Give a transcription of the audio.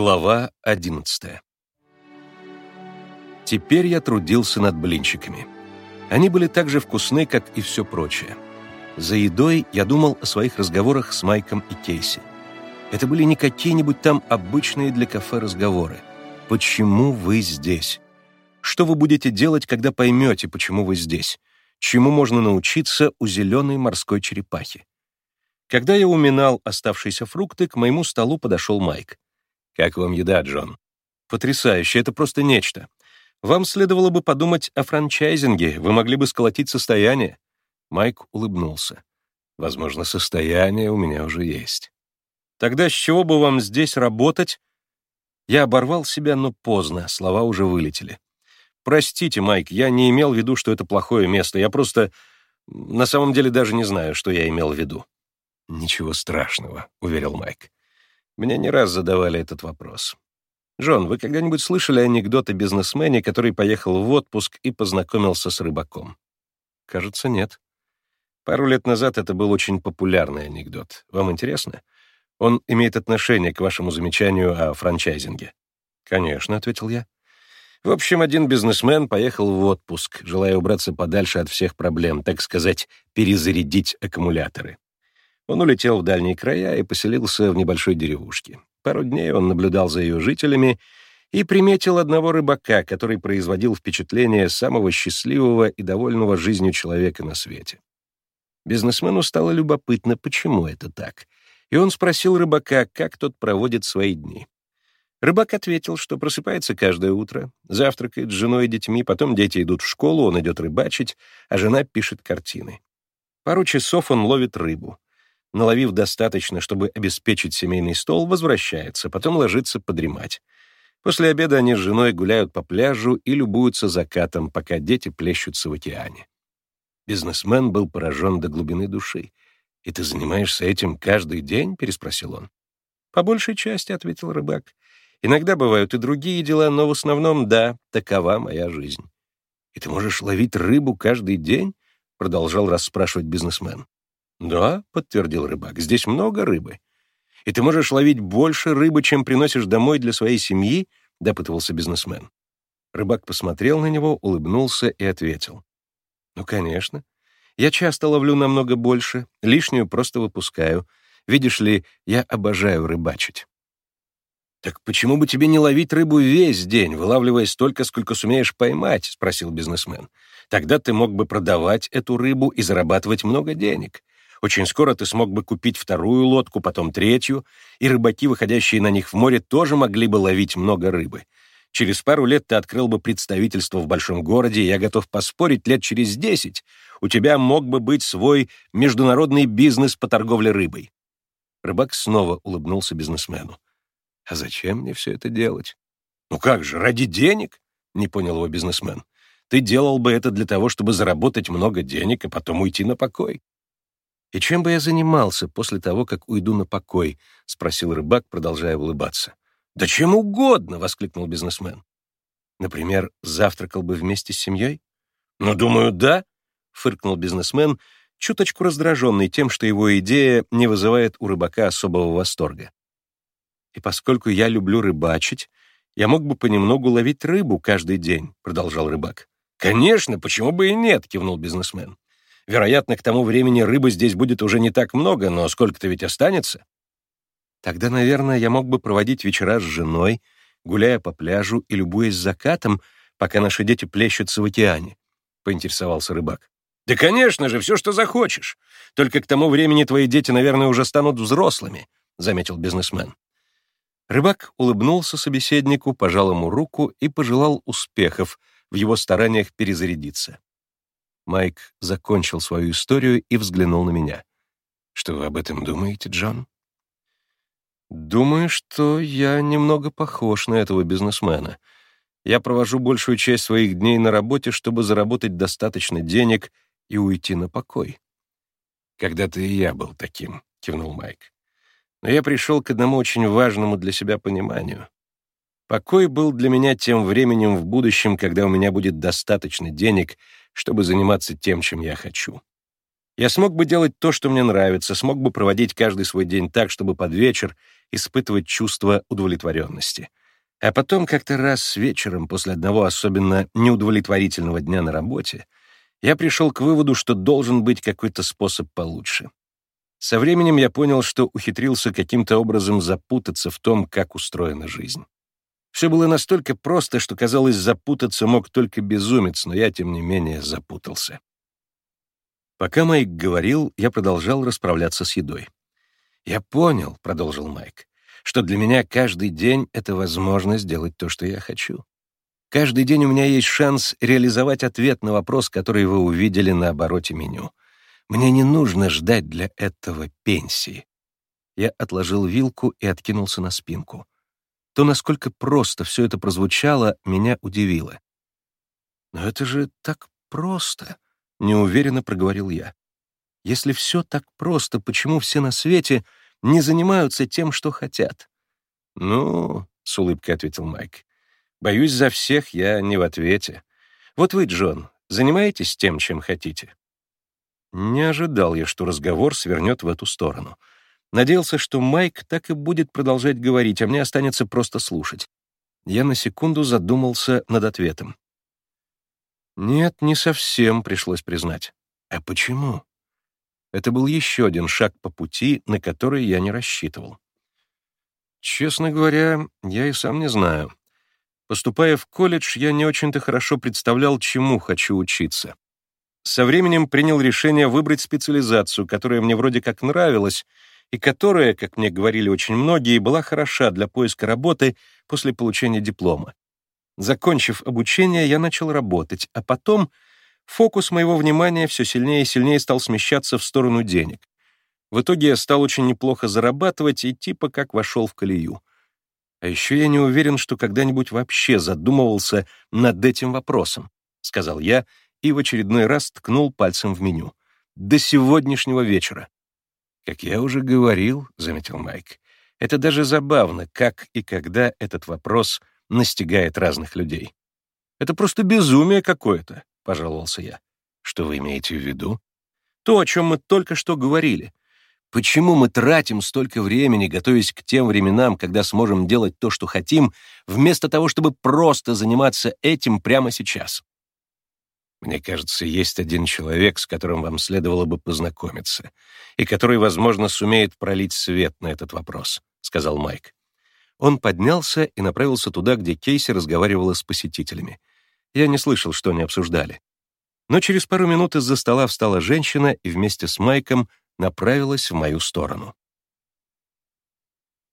Глава 11 Теперь я трудился над блинчиками. Они были так же вкусны, как и все прочее. За едой я думал о своих разговорах с Майком и Кейси. Это были не какие-нибудь там обычные для кафе разговоры. Почему вы здесь? Что вы будете делать, когда поймете, почему вы здесь? Чему можно научиться у зеленой морской черепахи? Когда я уминал оставшиеся фрукты, к моему столу подошел Майк. «Как вам еда, Джон?» «Потрясающе, это просто нечто. Вам следовало бы подумать о франчайзинге, вы могли бы сколотить состояние». Майк улыбнулся. «Возможно, состояние у меня уже есть». «Тогда с чего бы вам здесь работать?» Я оборвал себя, но поздно, слова уже вылетели. «Простите, Майк, я не имел в виду, что это плохое место. Я просто... На самом деле даже не знаю, что я имел в виду». «Ничего страшного», — уверил Майк. Мне не раз задавали этот вопрос. «Джон, вы когда-нибудь слышали анекдот о бизнесмене, который поехал в отпуск и познакомился с рыбаком?» «Кажется, нет». Пару лет назад это был очень популярный анекдот. Вам интересно? Он имеет отношение к вашему замечанию о франчайзинге. «Конечно», — ответил я. В общем, один бизнесмен поехал в отпуск, желая убраться подальше от всех проблем, так сказать, перезарядить аккумуляторы. Он улетел в дальние края и поселился в небольшой деревушке. Пару дней он наблюдал за ее жителями и приметил одного рыбака, который производил впечатление самого счастливого и довольного жизнью человека на свете. Бизнесмену стало любопытно, почему это так, и он спросил рыбака, как тот проводит свои дни. Рыбак ответил, что просыпается каждое утро, завтракает с женой и детьми, потом дети идут в школу, он идет рыбачить, а жена пишет картины. Пару часов он ловит рыбу наловив достаточно, чтобы обеспечить семейный стол, возвращается, потом ложится подремать. После обеда они с женой гуляют по пляжу и любуются закатом, пока дети плещутся в океане. Бизнесмен был поражен до глубины души. «И ты занимаешься этим каждый день?» — переспросил он. «По большей части», — ответил рыбак. «Иногда бывают и другие дела, но в основном, да, такова моя жизнь». «И ты можешь ловить рыбу каждый день?» — продолжал расспрашивать бизнесмен. «Да», — подтвердил рыбак, — «здесь много рыбы. И ты можешь ловить больше рыбы, чем приносишь домой для своей семьи?» — допытывался бизнесмен. Рыбак посмотрел на него, улыбнулся и ответил. «Ну, конечно. Я часто ловлю намного больше, лишнюю просто выпускаю. Видишь ли, я обожаю рыбачить». «Так почему бы тебе не ловить рыбу весь день, вылавливая столько, сколько сумеешь поймать?» — спросил бизнесмен. «Тогда ты мог бы продавать эту рыбу и зарабатывать много денег. Очень скоро ты смог бы купить вторую лодку, потом третью, и рыбаки, выходящие на них в море, тоже могли бы ловить много рыбы. Через пару лет ты открыл бы представительство в большом городе, и я готов поспорить, лет через десять у тебя мог бы быть свой международный бизнес по торговле рыбой. Рыбак снова улыбнулся бизнесмену. «А зачем мне все это делать?» «Ну как же, ради денег?» — не понял его бизнесмен. «Ты делал бы это для того, чтобы заработать много денег, и потом уйти на покой. «И чем бы я занимался после того, как уйду на покой?» — спросил рыбак, продолжая улыбаться. «Да чем угодно!» — воскликнул бизнесмен. «Например, завтракал бы вместе с семьей?» «Ну, думаю, да», — фыркнул бизнесмен, чуточку раздраженный тем, что его идея не вызывает у рыбака особого восторга. «И поскольку я люблю рыбачить, я мог бы понемногу ловить рыбу каждый день», — продолжал рыбак. «Конечно, почему бы и нет?» — кивнул бизнесмен. Вероятно, к тому времени рыбы здесь будет уже не так много, но сколько-то ведь останется. Тогда, наверное, я мог бы проводить вечера с женой, гуляя по пляжу и любуясь закатом, пока наши дети плещутся в океане, — поинтересовался рыбак. «Да, конечно же, все, что захочешь. Только к тому времени твои дети, наверное, уже станут взрослыми», — заметил бизнесмен. Рыбак улыбнулся собеседнику, пожал ему руку и пожелал успехов в его стараниях перезарядиться. Майк закончил свою историю и взглянул на меня. «Что вы об этом думаете, Джон?» «Думаю, что я немного похож на этого бизнесмена. Я провожу большую часть своих дней на работе, чтобы заработать достаточно денег и уйти на покой». «Когда-то и я был таким», — кивнул Майк. «Но я пришел к одному очень важному для себя пониманию. Покой был для меня тем временем в будущем, когда у меня будет достаточно денег — чтобы заниматься тем, чем я хочу. Я смог бы делать то, что мне нравится, смог бы проводить каждый свой день так, чтобы под вечер испытывать чувство удовлетворенности. А потом как-то раз вечером, после одного особенно неудовлетворительного дня на работе, я пришел к выводу, что должен быть какой-то способ получше. Со временем я понял, что ухитрился каким-то образом запутаться в том, как устроена жизнь. Все было настолько просто, что, казалось, запутаться мог только безумец, но я, тем не менее, запутался. Пока Майк говорил, я продолжал расправляться с едой. «Я понял», — продолжил Майк, «что для меня каждый день — это возможность сделать то, что я хочу. Каждый день у меня есть шанс реализовать ответ на вопрос, который вы увидели на обороте меню. Мне не нужно ждать для этого пенсии». Я отложил вилку и откинулся на спинку. То, насколько просто все это прозвучало, меня удивило. «Но это же так просто», — неуверенно проговорил я. «Если все так просто, почему все на свете не занимаются тем, что хотят?» «Ну», — с улыбкой ответил Майк, «боюсь, за всех я не в ответе. Вот вы, Джон, занимаетесь тем, чем хотите?» Не ожидал я, что разговор свернет в эту сторону. Надеялся, что Майк так и будет продолжать говорить, а мне останется просто слушать. Я на секунду задумался над ответом. Нет, не совсем, пришлось признать. А почему? Это был еще один шаг по пути, на который я не рассчитывал. Честно говоря, я и сам не знаю. Поступая в колледж, я не очень-то хорошо представлял, чему хочу учиться. Со временем принял решение выбрать специализацию, которая мне вроде как нравилась, и которая, как мне говорили очень многие, была хороша для поиска работы после получения диплома. Закончив обучение, я начал работать, а потом фокус моего внимания все сильнее и сильнее стал смещаться в сторону денег. В итоге я стал очень неплохо зарабатывать и типа как вошел в колею. А еще я не уверен, что когда-нибудь вообще задумывался над этим вопросом, — сказал я и в очередной раз ткнул пальцем в меню. До сегодняшнего вечера. Как я уже говорил, — заметил Майк, — это даже забавно, как и когда этот вопрос — настигает разных людей. «Это просто безумие какое-то», — пожаловался я. «Что вы имеете в виду?» «То, о чем мы только что говорили. Почему мы тратим столько времени, готовясь к тем временам, когда сможем делать то, что хотим, вместо того, чтобы просто заниматься этим прямо сейчас?» Мне кажется, есть один человек, с которым вам следовало бы познакомиться, и который, возможно, сумеет пролить свет на этот вопрос», — сказал Майк. Он поднялся и направился туда, где Кейси разговаривала с посетителями. Я не слышал, что они обсуждали. Но через пару минут из-за стола встала женщина и вместе с Майком направилась в мою сторону.